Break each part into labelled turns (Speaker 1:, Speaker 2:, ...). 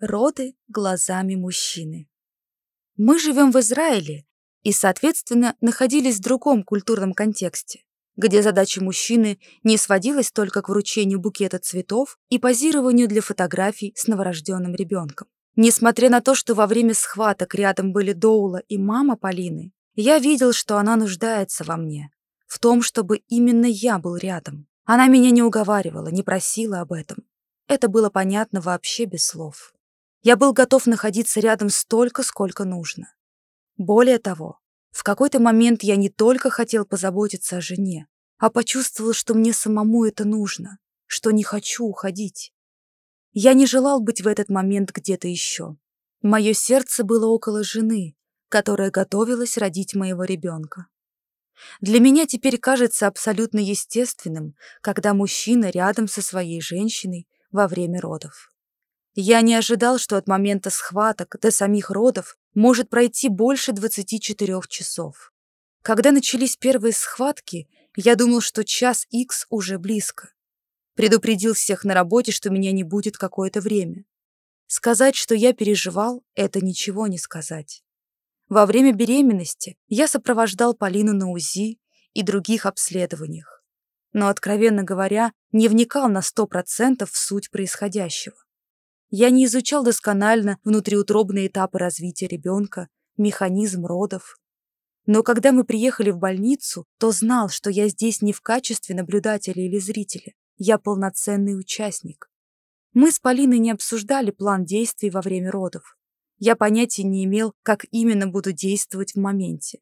Speaker 1: Роды глазами мужчины. Мы живем в Израиле и, соответственно, находились в другом культурном контексте, где задача мужчины не сводилась только к вручению букета цветов и позированию для фотографий с новорожденным ребенком. Несмотря на то, что во время схваток рядом были Доула и мама Полины, я видел, что она нуждается во мне, в том, чтобы именно я был рядом. Она меня не уговаривала, не просила об этом. Это было понятно вообще без слов. Я был готов находиться рядом столько, сколько нужно. Более того, в какой-то момент я не только хотел позаботиться о жене, а почувствовал, что мне самому это нужно, что не хочу уходить. Я не желал быть в этот момент где-то еще. Мое сердце было около жены, которая готовилась родить моего ребенка. Для меня теперь кажется абсолютно естественным, когда мужчина рядом со своей женщиной во время родов. Я не ожидал, что от момента схваток до самих родов может пройти больше 24 часов. Когда начались первые схватки, я думал, что час X уже близко. Предупредил всех на работе, что меня не будет какое-то время. Сказать, что я переживал, это ничего не сказать. Во время беременности я сопровождал Полину на УЗИ и других обследованиях. Но, откровенно говоря, не вникал на 100% в суть происходящего. Я не изучал досконально внутриутробные этапы развития ребенка, механизм родов. Но когда мы приехали в больницу, то знал, что я здесь не в качестве наблюдателя или зрителя. Я полноценный участник. Мы с Полиной не обсуждали план действий во время родов. Я понятия не имел, как именно буду действовать в моменте.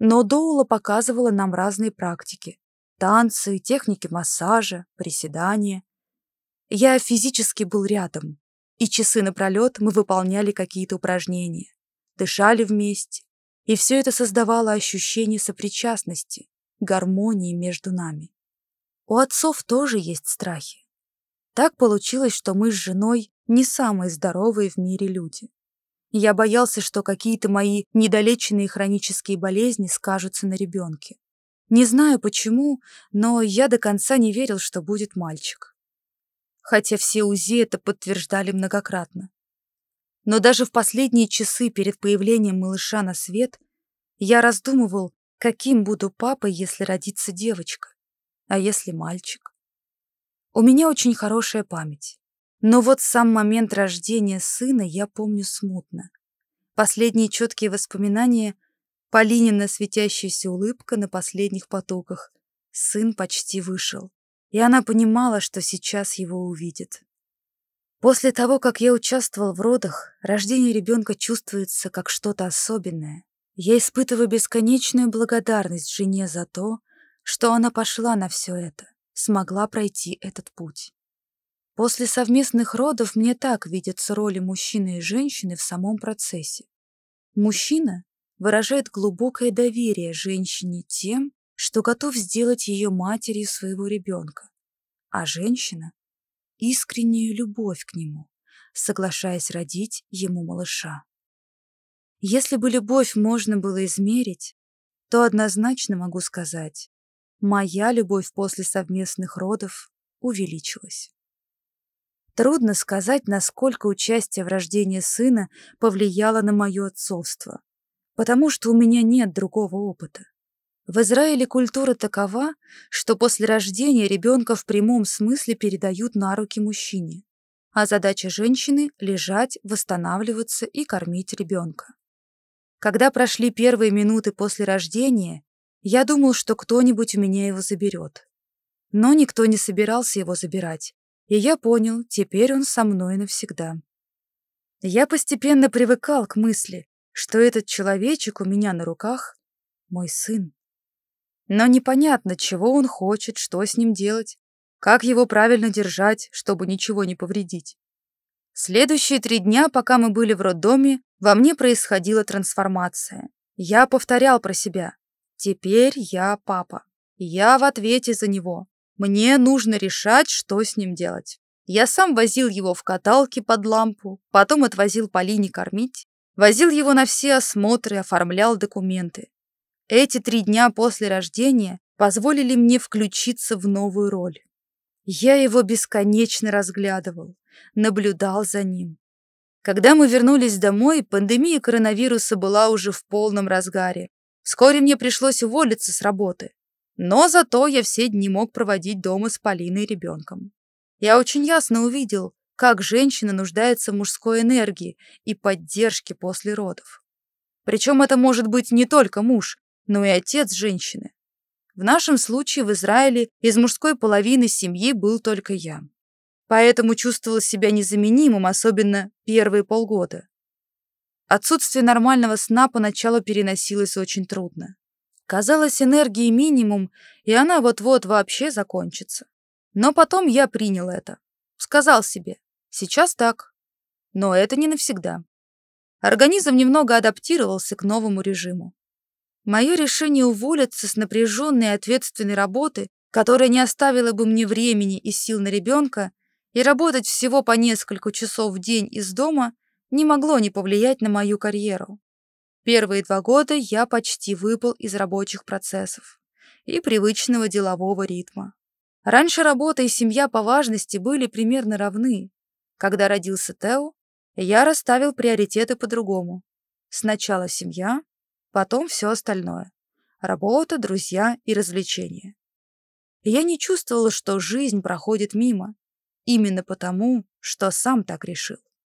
Speaker 1: Но Доула показывала нам разные практики. Танцы, техники массажа, приседания. Я физически был рядом, и часы напролет мы выполняли какие-то упражнения, дышали вместе, и все это создавало ощущение сопричастности, гармонии между нами. У отцов тоже есть страхи. Так получилось, что мы с женой не самые здоровые в мире люди. Я боялся, что какие-то мои недолеченные хронические болезни скажутся на ребенке. Не знаю почему, но я до конца не верил, что будет мальчик хотя все УЗИ это подтверждали многократно. Но даже в последние часы перед появлением малыша на свет я раздумывал, каким буду папой, если родится девочка, а если мальчик. У меня очень хорошая память. Но вот сам момент рождения сына я помню смутно. Последние четкие воспоминания — Полинина светящаяся улыбка на последних потоках. Сын почти вышел и она понимала, что сейчас его увидит. После того, как я участвовал в родах, рождение ребенка чувствуется как что-то особенное. Я испытываю бесконечную благодарность жене за то, что она пошла на все это, смогла пройти этот путь. После совместных родов мне так видятся роли мужчины и женщины в самом процессе. Мужчина выражает глубокое доверие женщине тем, что готов сделать ее матерью своего ребенка, а женщина — искреннюю любовь к нему, соглашаясь родить ему малыша. Если бы любовь можно было измерить, то однозначно могу сказать, моя любовь после совместных родов увеличилась. Трудно сказать, насколько участие в рождении сына повлияло на мое отцовство, потому что у меня нет другого опыта. В Израиле культура такова, что после рождения ребенка в прямом смысле передают на руки мужчине, а задача женщины — лежать, восстанавливаться и кормить ребенка. Когда прошли первые минуты после рождения, я думал, что кто-нибудь у меня его заберет. Но никто не собирался его забирать, и я понял, теперь он со мной навсегда. Я постепенно привыкал к мысли, что этот человечек у меня на руках — мой сын. Но непонятно, чего он хочет, что с ним делать, как его правильно держать, чтобы ничего не повредить. Следующие три дня, пока мы были в роддоме, во мне происходила трансформация. Я повторял про себя. Теперь я папа. Я в ответе за него. Мне нужно решать, что с ним делать. Я сам возил его в каталке под лампу, потом отвозил Полине кормить, возил его на все осмотры, оформлял документы. Эти три дня после рождения позволили мне включиться в новую роль. Я его бесконечно разглядывал, наблюдал за ним. Когда мы вернулись домой, пандемия коронавируса была уже в полном разгаре. Вскоре мне пришлось уволиться с работы. Но зато я все дни мог проводить дома с Полиной и ребенком. Я очень ясно увидел, как женщина нуждается в мужской энергии и поддержке после родов. Причем это может быть не только муж, но и отец женщины. В нашем случае в Израиле из мужской половины семьи был только я. Поэтому чувствовал себя незаменимым, особенно первые полгода. Отсутствие нормального сна поначалу переносилось очень трудно. Казалось, энергии минимум, и она вот-вот вообще закончится. Но потом я принял это. Сказал себе, сейчас так. Но это не навсегда. Организм немного адаптировался к новому режиму. Мое решение уволиться с напряженной и ответственной работы, которая не оставила бы мне времени и сил на ребенка, и работать всего по несколько часов в день из дома не могло не повлиять на мою карьеру. Первые два года я почти выпал из рабочих процессов и привычного делового ритма. Раньше работа и семья по важности были примерно равны. Когда родился Тео, я расставил приоритеты по-другому. Сначала семья, потом все остальное. Работа, друзья и развлечения. Я не чувствовала, что жизнь проходит мимо, именно потому, что сам так решил.